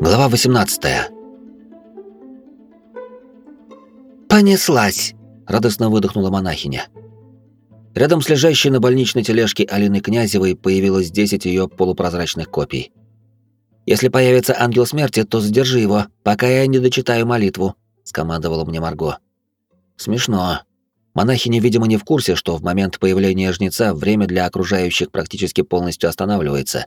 Глава 18. Понеслась, радостно выдохнула монахиня. Рядом с лежащей на больничной тележке Алины Князевой появилось 10 ее полупрозрачных копий. Если появится ангел смерти, то задержи его, пока я не дочитаю молитву, скомандовала мне Марго. Смешно. Монахиня, видимо, не в курсе, что в момент появления жнеца время для окружающих практически полностью останавливается,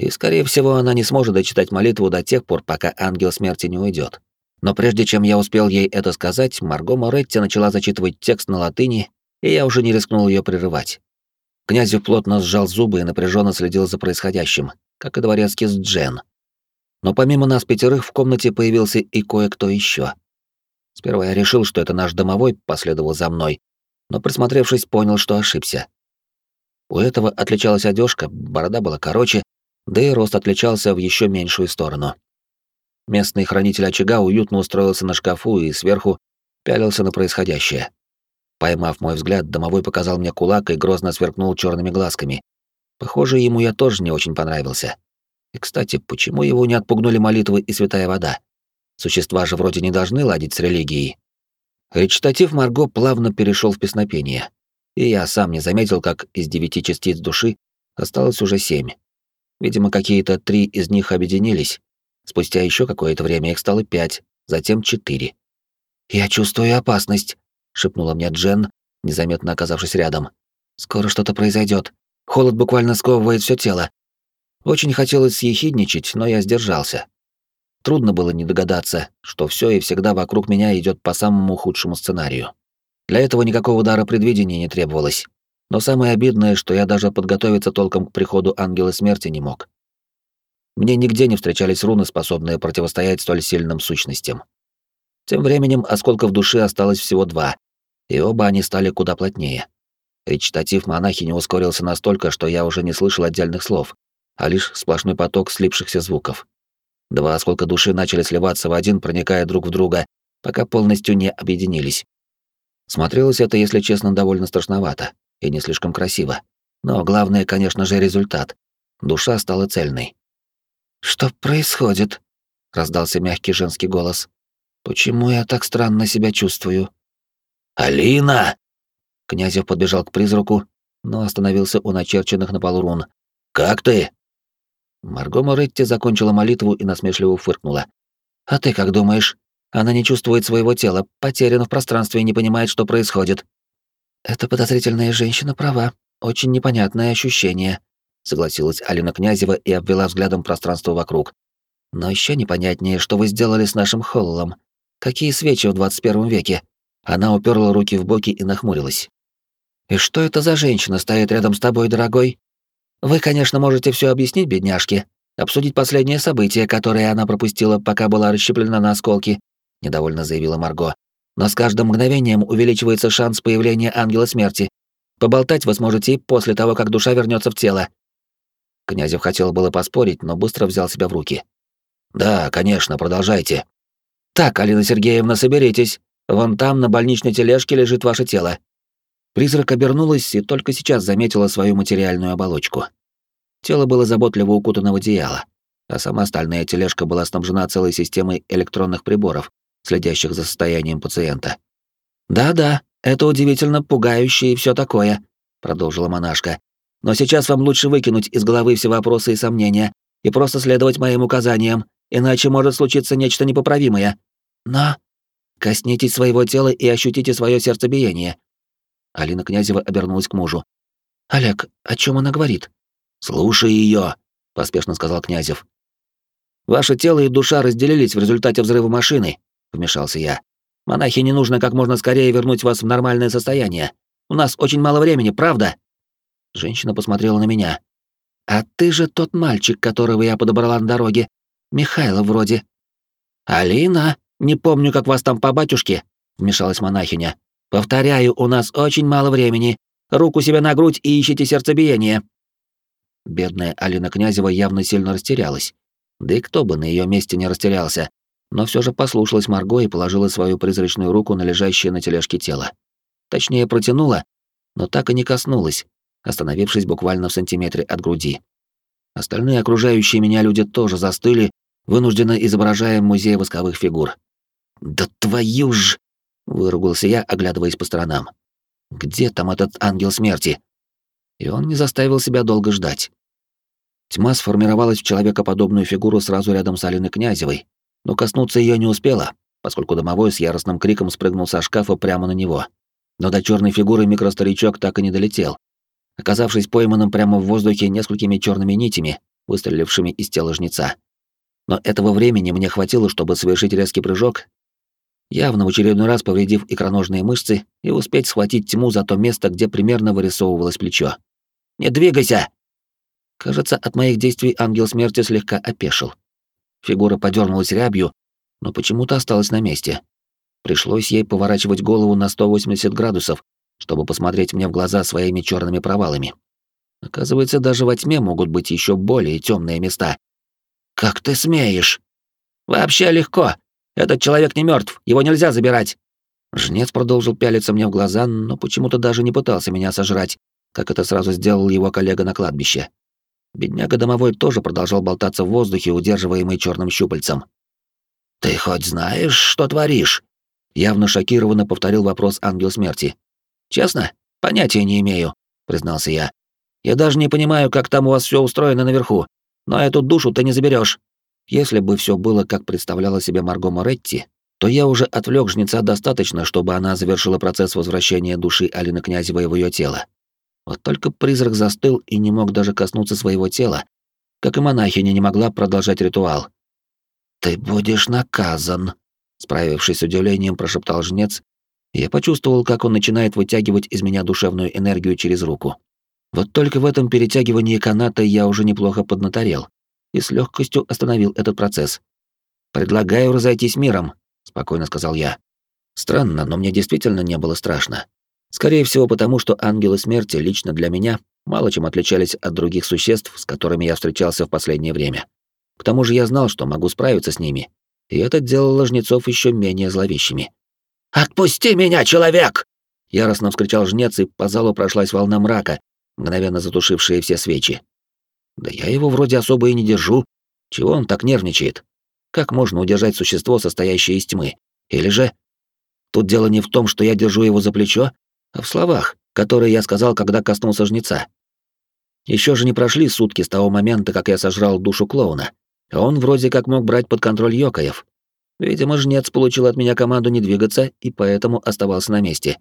и, скорее всего, она не сможет дочитать молитву до тех пор, пока ангел смерти не уйдет. Но прежде чем я успел ей это сказать, Марго Моретти начала зачитывать текст на латыни, и я уже не рискнул ее прерывать. Князев плотно сжал зубы и напряженно следил за происходящим, как и дворецкий с Джен. Но помимо нас пятерых в комнате появился и кое-кто еще. Сперва я решил, что это наш домовой последовал за мной, но присмотревшись, понял, что ошибся. У этого отличалась одежка, борода была короче, да и рост отличался в еще меньшую сторону. Местный хранитель очага уютно устроился на шкафу и сверху пялился на происходящее. Поймав мой взгляд, домовой показал мне кулак и грозно сверкнул черными глазками. Похоже, ему я тоже не очень понравился. И, кстати, почему его не отпугнули молитвы и святая вода? Существа же вроде не должны ладить с религией. Речитатив Марго плавно перешел в песнопение, и я сам не заметил, как из девяти частиц души осталось уже семь. Видимо, какие-то три из них объединились. Спустя еще какое-то время их стало пять, затем четыре. «Я чувствую опасность», — шепнула мне Джен, незаметно оказавшись рядом. «Скоро что-то произойдет. Холод буквально сковывает все тело». Очень хотелось съехидничать, но я сдержался. Трудно было не догадаться, что все и всегда вокруг меня идет по самому худшему сценарию. Для этого никакого дара предвидения не требовалось. Но самое обидное, что я даже подготовиться толком к приходу ангела смерти не мог. Мне нигде не встречались руны, способные противостоять столь сильным сущностям. Тем временем осколков души осталось всего два, и оба они стали куда плотнее. Речитатив монахи не ускорился настолько, что я уже не слышал отдельных слов, а лишь сплошной поток слипшихся звуков. Два осколка души начали сливаться в один, проникая друг в друга, пока полностью не объединились. Смотрелось это, если честно, довольно страшновато и не слишком красиво. Но главное, конечно же, результат. Душа стала цельной. «Что происходит?» — раздался мягкий женский голос. «Почему я так странно себя чувствую?» «Алина!» Князев подбежал к призраку, но остановился у начерченных на полу рун. «Как ты?» Марго Моретти закончила молитву и насмешливо фыркнула. «А ты как думаешь? Она не чувствует своего тела, потеряна в пространстве и не понимает, что происходит». «Эта подозрительная женщина права. Очень непонятное ощущение», — согласилась Алина Князева и обвела взглядом пространство вокруг. «Но еще непонятнее, что вы сделали с нашим Холлом. Какие свечи в 21 веке?» Она уперла руки в боки и нахмурилась. «И что это за женщина стоит рядом с тобой, дорогой? Вы, конечно, можете все объяснить, бедняжке, обсудить последние события, которые она пропустила, пока была расщеплена на осколки», — недовольно заявила Марго но с каждым мгновением увеличивается шанс появления ангела смерти. Поболтать вы сможете после того, как душа вернется в тело. Князев хотел было поспорить, но быстро взял себя в руки. Да, конечно, продолжайте. Так, Алина Сергеевна, соберитесь. Вон там на больничной тележке лежит ваше тело. Призрак обернулась и только сейчас заметила свою материальную оболочку. Тело было заботливо укутано в одеяло, а сама стальная тележка была снабжена целой системой электронных приборов, следящих за состоянием пациента. «Да-да, это удивительно пугающе и все такое», — продолжила монашка. «Но сейчас вам лучше выкинуть из головы все вопросы и сомнения и просто следовать моим указаниям, иначе может случиться нечто непоправимое. Но коснитесь своего тела и ощутите свое сердцебиение». Алина Князева обернулась к мужу. «Олег, о чем она говорит?» «Слушай ее, поспешно сказал Князев. «Ваше тело и душа разделились в результате взрыва машины, — вмешался я. «Монахи не нужно как можно скорее вернуть вас в нормальное состояние. У нас очень мало времени, правда?» Женщина посмотрела на меня. «А ты же тот мальчик, которого я подобрала на дороге. Михайлов вроде». «Алина, не помню, как вас там по батюшке», — вмешалась монахиня. «Повторяю, у нас очень мало времени. Руку себе на грудь и ищите сердцебиение». Бедная Алина Князева явно сильно растерялась. Да и кто бы на ее месте не растерялся, но все же послушалась Марго и положила свою призрачную руку на лежащее на тележке тело. Точнее, протянула, но так и не коснулась, остановившись буквально в сантиметре от груди. Остальные окружающие меня люди тоже застыли, вынужденно изображаем музей восковых фигур. «Да твою ж!» — выругался я, оглядываясь по сторонам. «Где там этот ангел смерти?» И он не заставил себя долго ждать. Тьма сформировалась в человекоподобную фигуру сразу рядом с Алиной Князевой, но коснуться ее не успела, поскольку домовой с яростным криком спрыгнул со шкафа прямо на него. Но до черной фигуры микростаричок так и не долетел, оказавшись пойманным прямо в воздухе несколькими черными нитями, выстрелившими из тела жнеца. Но этого времени мне хватило, чтобы совершить резкий прыжок, явно в очередной раз повредив икроножные мышцы и успеть схватить тьму за то место, где примерно вырисовывалось плечо. «Не двигайся!» Кажется, от моих действий ангел смерти слегка опешил. Фигура подернулась рябью, но почему-то осталась на месте. Пришлось ей поворачивать голову на 180 градусов, чтобы посмотреть мне в глаза своими черными провалами. Оказывается, даже во тьме могут быть еще более темные места. Как ты смеешь? Вообще легко. Этот человек не мертв, его нельзя забирать. Жнец продолжил пялиться мне в глаза, но почему-то даже не пытался меня сожрать, как это сразу сделал его коллега на кладбище. Бедняга домовой тоже продолжал болтаться в воздухе, удерживаемый черным щупальцем. «Ты хоть знаешь, что творишь?» Явно шокированно повторил вопрос ангел смерти. «Честно? Понятия не имею», — признался я. Я даже не понимаю, как там у вас все устроено наверху, но эту душу ты не заберешь. Если бы все было, как представляла себе Марго Моретти, то я уже отвлек жнеца достаточно, чтобы она завершила процесс возвращения души Алины Князевой в ее тело. Вот только призрак застыл и не мог даже коснуться своего тела, как и монахиня не могла продолжать ритуал. «Ты будешь наказан», — справившись с удивлением, прошептал жнец. Я почувствовал, как он начинает вытягивать из меня душевную энергию через руку. Вот только в этом перетягивании каната я уже неплохо поднаторел и с легкостью остановил этот процесс. «Предлагаю разойтись миром», — спокойно сказал я. Странно, но мне действительно не было страшно. Скорее всего, потому что ангелы смерти лично для меня мало чем отличались от других существ, с которыми я встречался в последнее время. К тому же я знал, что могу справиться с ними, и это делало жнецов еще менее зловещими. «Отпусти меня, человек!» Яростно вскричал жнец, и по залу прошлась волна мрака, мгновенно затушившие все свечи. Да я его вроде особо и не держу. Чего он так нервничает? Как можно удержать существо, состоящее из тьмы? Или же... Тут дело не в том, что я держу его за плечо, а в словах, которые я сказал, когда коснулся жнеца. Еще же не прошли сутки с того момента, как я сожрал душу клоуна, он вроде как мог брать под контроль Йокаев. Видимо, жнец получил от меня команду не двигаться и поэтому оставался на месте.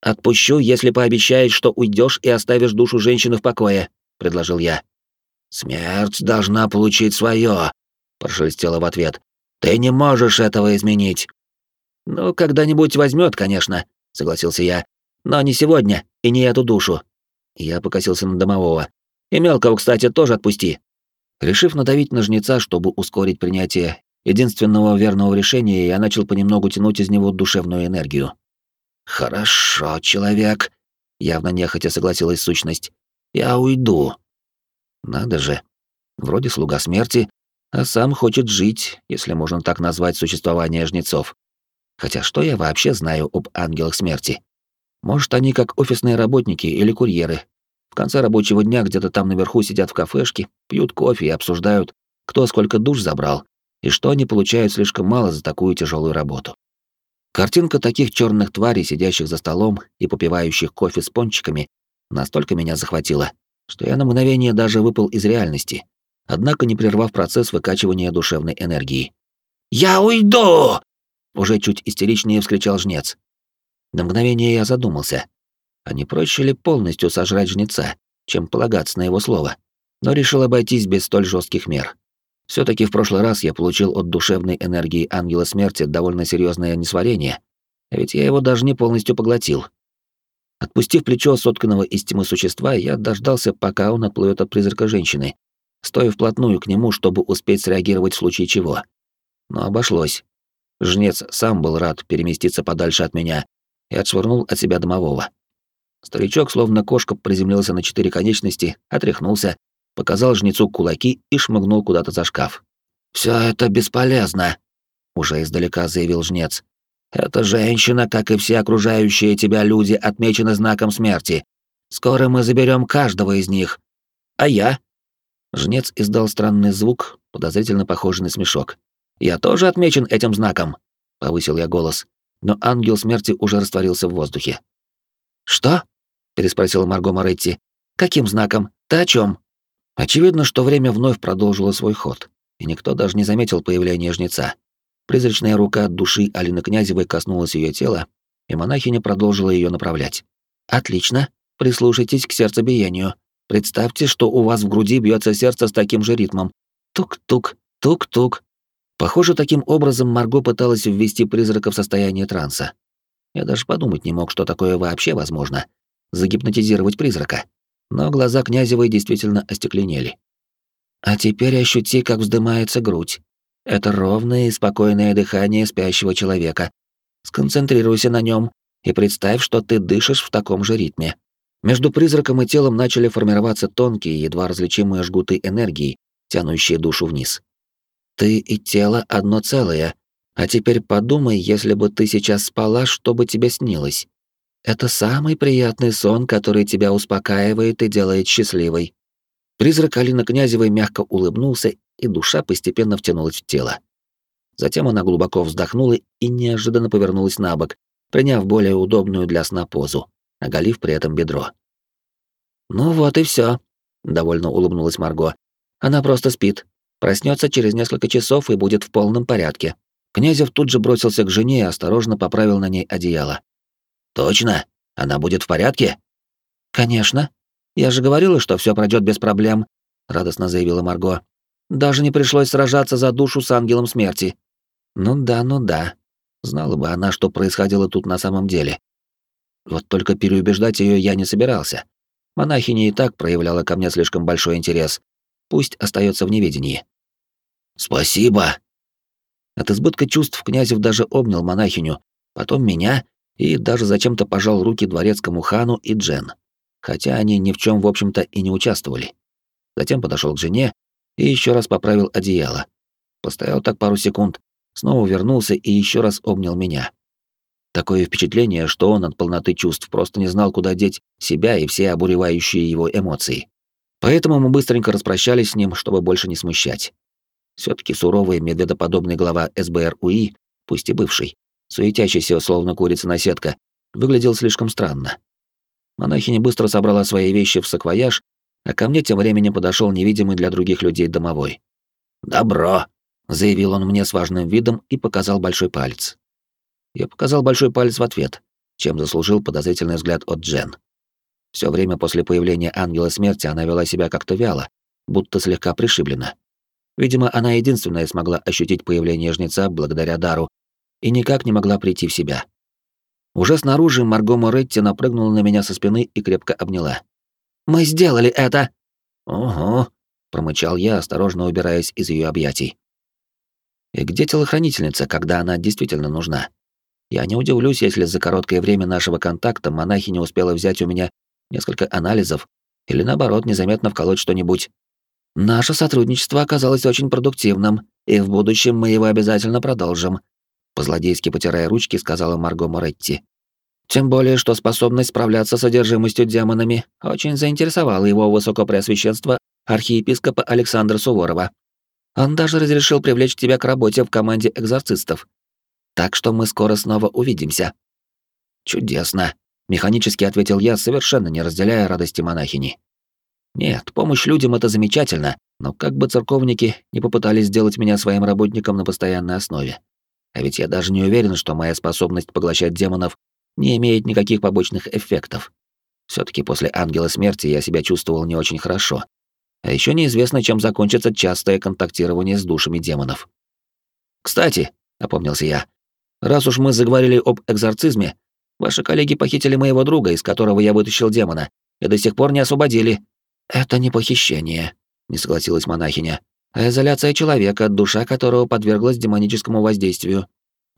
«Отпущу, если пообещаешь, что уйдешь и оставишь душу женщины в покое», — предложил я. «Смерть должна получить свое», — прошелестело в ответ. «Ты не можешь этого изменить». «Ну, когда-нибудь возьмет, конечно», — согласился я. «Но не сегодня и не эту душу». Я покосился на домового. «И мелкого, кстати, тоже отпусти». Решив надавить на жнеца, чтобы ускорить принятие единственного верного решения, я начал понемногу тянуть из него душевную энергию. «Хорошо, человек», — явно нехотя согласилась сущность. «Я уйду». Надо же. Вроде слуга смерти, а сам хочет жить, если можно так назвать существование жнецов. Хотя что я вообще знаю об ангелах смерти? Может, они как офисные работники или курьеры. В конце рабочего дня где-то там наверху сидят в кафешке, пьют кофе и обсуждают, кто сколько душ забрал, и что они получают слишком мало за такую тяжелую работу. Картинка таких черных тварей, сидящих за столом и попивающих кофе с пончиками, настолько меня захватила, что я на мгновение даже выпал из реальности, однако не прервав процесс выкачивания душевной энергии. «Я уйду!» — уже чуть истеричнее вскричал жнец. На мгновение я задумался, а не проще ли полностью сожрать жнеца, чем полагаться на его слово, но решил обойтись без столь жестких мер все таки в прошлый раз я получил от душевной энергии ангела смерти довольно серьезное несварение, а ведь я его даже не полностью поглотил. Отпустив плечо сотканного из тьмы существа, я дождался, пока он отплывет от призрака женщины, стоя вплотную к нему, чтобы успеть среагировать в случае чего. Но обошлось. Жнец сам был рад переместиться подальше от меня и отшвырнул от себя домового. Старичок, словно кошка, приземлился на четыре конечности, отряхнулся показал жнецу кулаки и шмыгнул куда-то за шкаф. Все это бесполезно», — уже издалека заявил жнец. «Эта женщина, как и все окружающие тебя люди, отмечена знаком смерти. Скоро мы заберем каждого из них. А я? Жнец издал странный звук, подозрительно похожий на смешок. «Я тоже отмечен этим знаком!» — повысил я голос, но ангел смерти уже растворился в воздухе. «Что?» — переспросила Марго Моретти. «Каким знаком? Ты о чем? Очевидно, что время вновь продолжило свой ход, и никто даже не заметил появления жнеца. Призрачная рука от души Алины Князевой коснулась ее тела, и монахиня продолжила ее направлять. «Отлично. Прислушайтесь к сердцебиению. Представьте, что у вас в груди бьется сердце с таким же ритмом. Тук-тук, тук-тук». Похоже, таким образом Марго пыталась ввести призрака в состояние транса. Я даже подумать не мог, что такое вообще возможно. Загипнотизировать призрака. Но глаза Князевой действительно остекленели. А теперь ощути, как вздымается грудь. Это ровное и спокойное дыхание спящего человека. Сконцентрируйся на нем и представь, что ты дышишь в таком же ритме. Между призраком и телом начали формироваться тонкие, едва различимые жгуты энергии, тянущие душу вниз. Ты и тело одно целое, а теперь подумай, если бы ты сейчас спала, что бы тебе снилось. Это самый приятный сон, который тебя успокаивает и делает счастливой. Призрак Алины Князевой мягко улыбнулся, и душа постепенно втянулась в тело. Затем она глубоко вздохнула и неожиданно повернулась на бок, приняв более удобную для сна позу, оголив при этом бедро. «Ну вот и все, довольно улыбнулась Марго. «Она просто спит. Проснется через несколько часов и будет в полном порядке». Князев тут же бросился к жене и осторожно поправил на ней одеяло. «Точно? Она будет в порядке?» «Конечно. Я же говорила, что все пройдет без проблем», — радостно заявила Марго. «Даже не пришлось сражаться за душу с ангелом смерти». «Ну да, ну да. Знала бы она, что происходило тут на самом деле. Вот только переубеждать ее я не собирался. Монахиня и так проявляла ко мне слишком большой интерес. Пусть остается в неведении». «Спасибо», от избытка чувств Князев даже обнял монахиню, потом меня и даже зачем-то пожал руки дворецкому хану и Джен, хотя они ни в чем, в общем-то, и не участвовали. Затем подошел к жене и еще раз поправил одеяло. Постоял так пару секунд, снова вернулся и еще раз обнял меня. Такое впечатление, что он от полноты чувств просто не знал, куда деть себя и все обуревающие его эмоции. Поэтому мы быстренько распрощались с ним, чтобы больше не смущать. Все-таки суровый медведоподобный глава СБР УИ, пусть и бывший, суетящийся словно курица на сетка, выглядел слишком странно. Монахиня быстро собрала свои вещи в саквояж, а ко мне тем временем подошел невидимый для других людей домовой. «Добро!» — заявил он мне с важным видом и показал большой палец. Я показал большой палец в ответ, чем заслужил подозрительный взгляд от Джен. Все время после появления ангела смерти она вела себя как-то вяло, будто слегка пришиблена. Видимо, она единственная смогла ощутить появление жнеца благодаря дару и никак не могла прийти в себя. Уже снаружи Марго Моретти напрыгнула на меня со спины и крепко обняла. «Мы сделали это!» «Ого!» — промычал я, осторожно убираясь из ее объятий. «И где телохранительница, когда она действительно нужна?» Я не удивлюсь, если за короткое время нашего контакта монахи не успела взять у меня несколько анализов или, наоборот, незаметно вколоть что-нибудь. Наше сотрудничество оказалось очень продуктивным, и в будущем мы его обязательно продолжим», — по-злодейски потирая ручки, сказала Марго Моретти. «Тем более, что способность справляться с содержимостью демонами очень заинтересовала его высокопреосвященство архиепископа Александра Суворова. Он даже разрешил привлечь тебя к работе в команде экзорцистов. Так что мы скоро снова увидимся». «Чудесно», — механически ответил я, совершенно не разделяя радости монахини. Нет, помощь людям — это замечательно, но как бы церковники не попытались сделать меня своим работником на постоянной основе. А ведь я даже не уверен, что моя способность поглощать демонов не имеет никаких побочных эффектов. все таки после ангела смерти я себя чувствовал не очень хорошо. А еще неизвестно, чем закончится частое контактирование с душами демонов. «Кстати», — опомнился я, — «раз уж мы заговорили об экзорцизме, ваши коллеги похитили моего друга, из которого я вытащил демона, и до сих пор не освободили. «Это не похищение», — не согласилась монахиня, «а изоляция человека, душа которого подверглась демоническому воздействию.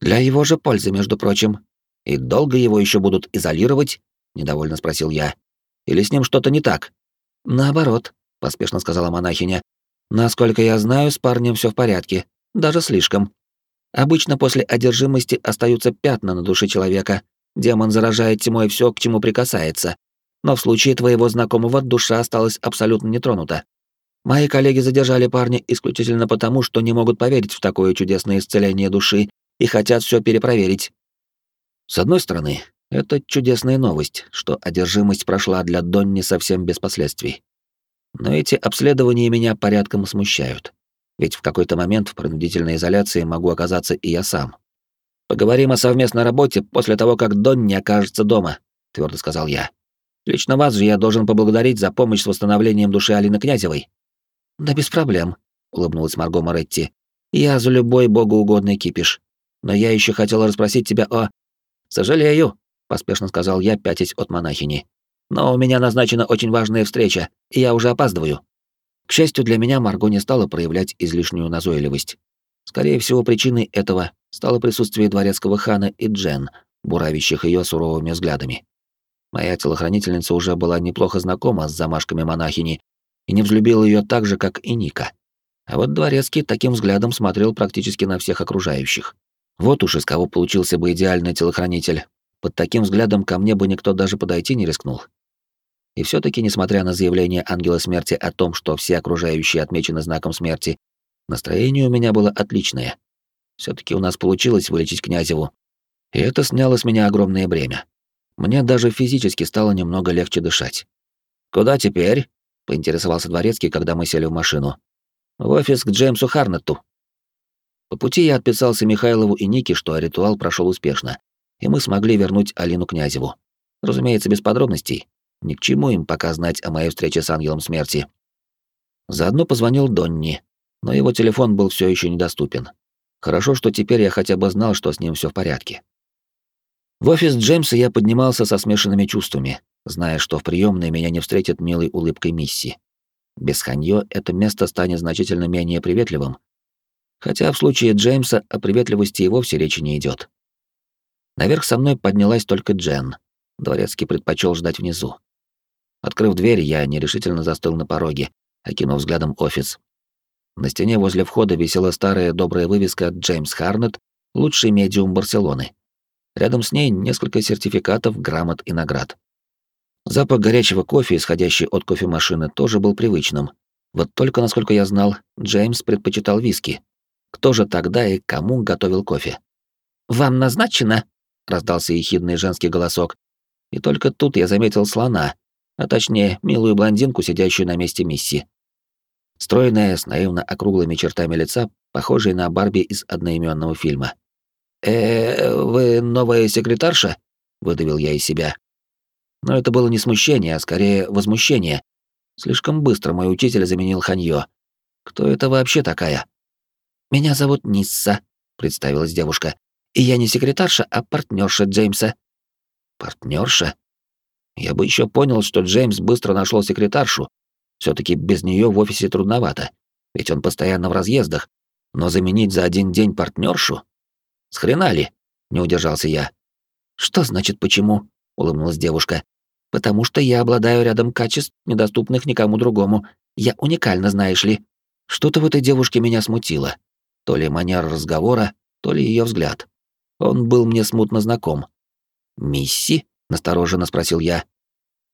Для его же пользы, между прочим. И долго его еще будут изолировать?» — недовольно спросил я. «Или с ним что-то не так?» «Наоборот», — поспешно сказала монахиня. «Насколько я знаю, с парнем все в порядке, даже слишком. Обычно после одержимости остаются пятна на душе человека. Демон заражает тьмой все, к чему прикасается, но в случае твоего знакомого душа осталась абсолютно нетронута. Мои коллеги задержали парня исключительно потому, что не могут поверить в такое чудесное исцеление души и хотят все перепроверить. С одной стороны, это чудесная новость, что одержимость прошла для Донни совсем без последствий. Но эти обследования меня порядком смущают. Ведь в какой-то момент в принудительной изоляции могу оказаться и я сам. Поговорим о совместной работе после того, как Донни окажется дома, твердо сказал я. Лично вас же я должен поблагодарить за помощь с восстановлением души Алины Князевой. Да без проблем, улыбнулась Марго Моретти. Я за любой богоугодный кипиш. Но я еще хотела расспросить тебя о... Сожалею, поспешно сказал я, пятясь от монахини. Но у меня назначена очень важная встреча, и я уже опаздываю. К счастью для меня, Марго не стала проявлять излишнюю назойливость. Скорее всего, причиной этого стало присутствие дворецкого хана и Джен, буравящих ее суровыми взглядами. Моя телохранительница уже была неплохо знакома с замашками монахини и не взлюбила ее так же, как и Ника. А вот дворецкий таким взглядом смотрел практически на всех окружающих. Вот уж из кого получился бы идеальный телохранитель. Под таким взглядом ко мне бы никто даже подойти не рискнул. И все таки несмотря на заявление ангела смерти о том, что все окружающие отмечены знаком смерти, настроение у меня было отличное. все таки у нас получилось вылечить Князеву. И это сняло с меня огромное бремя. Мне даже физически стало немного легче дышать. «Куда теперь?» — поинтересовался дворецкий, когда мы сели в машину. «В офис к Джеймсу Харнетту». По пути я отписался Михайлову и Нике, что ритуал прошел успешно, и мы смогли вернуть Алину Князеву. Разумеется, без подробностей. Ни к чему им пока знать о моей встрече с ангелом смерти. Заодно позвонил Донни, но его телефон был все еще недоступен. Хорошо, что теперь я хотя бы знал, что с ним все в порядке. В офис Джеймса я поднимался со смешанными чувствами, зная, что в приемной меня не встретит милой улыбкой Мисси. Без Ханьё это место станет значительно менее приветливым. Хотя в случае Джеймса о приветливости и вовсе речи не идет. Наверх со мной поднялась только Джен. Дворецкий предпочел ждать внизу. Открыв дверь, я нерешительно застыл на пороге, окинув взглядом офис. На стене возле входа висела старая добрая вывеска «Джеймс Харнет, лучший медиум Барселоны». Рядом с ней несколько сертификатов, грамот и наград. Запах горячего кофе, исходящий от кофемашины, тоже был привычным. Вот только, насколько я знал, Джеймс предпочитал виски. Кто же тогда и кому готовил кофе? «Вам назначено?» — раздался ехидный женский голосок. И только тут я заметил слона, а точнее, милую блондинку, сидящую на месте Мисси. Стройная, с наивно округлыми чертами лица, похожая на Барби из одноименного фильма. «Э, вы новая секретарша?» — выдавил я из себя. Но это было не смущение, а скорее возмущение. Слишком быстро мой учитель заменил Ханьё. Кто это вообще такая? «Меня зовут Нисса», — представилась девушка. «И я не секретарша, а партнерша Джеймса». Партнерша? Я бы еще понял, что Джеймс быстро нашел секретаршу. Все таки без нее в офисе трудновато, ведь он постоянно в разъездах. Но заменить за один день партнершу? С хрена ли? Не удержался я. Что значит почему? улыбнулась девушка. Потому что я обладаю рядом качеств, недоступных никому другому. Я уникальна, знаешь ли. Что-то в этой девушке меня смутило. То ли манера разговора, то ли ее взгляд. Он был мне смутно знаком. Мисси? настороженно спросил я.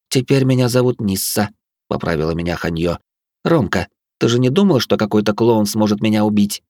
Теперь меня зовут Нисса, поправила меня Ханьё. Ромка, ты же не думал, что какой-то клоун сможет меня убить?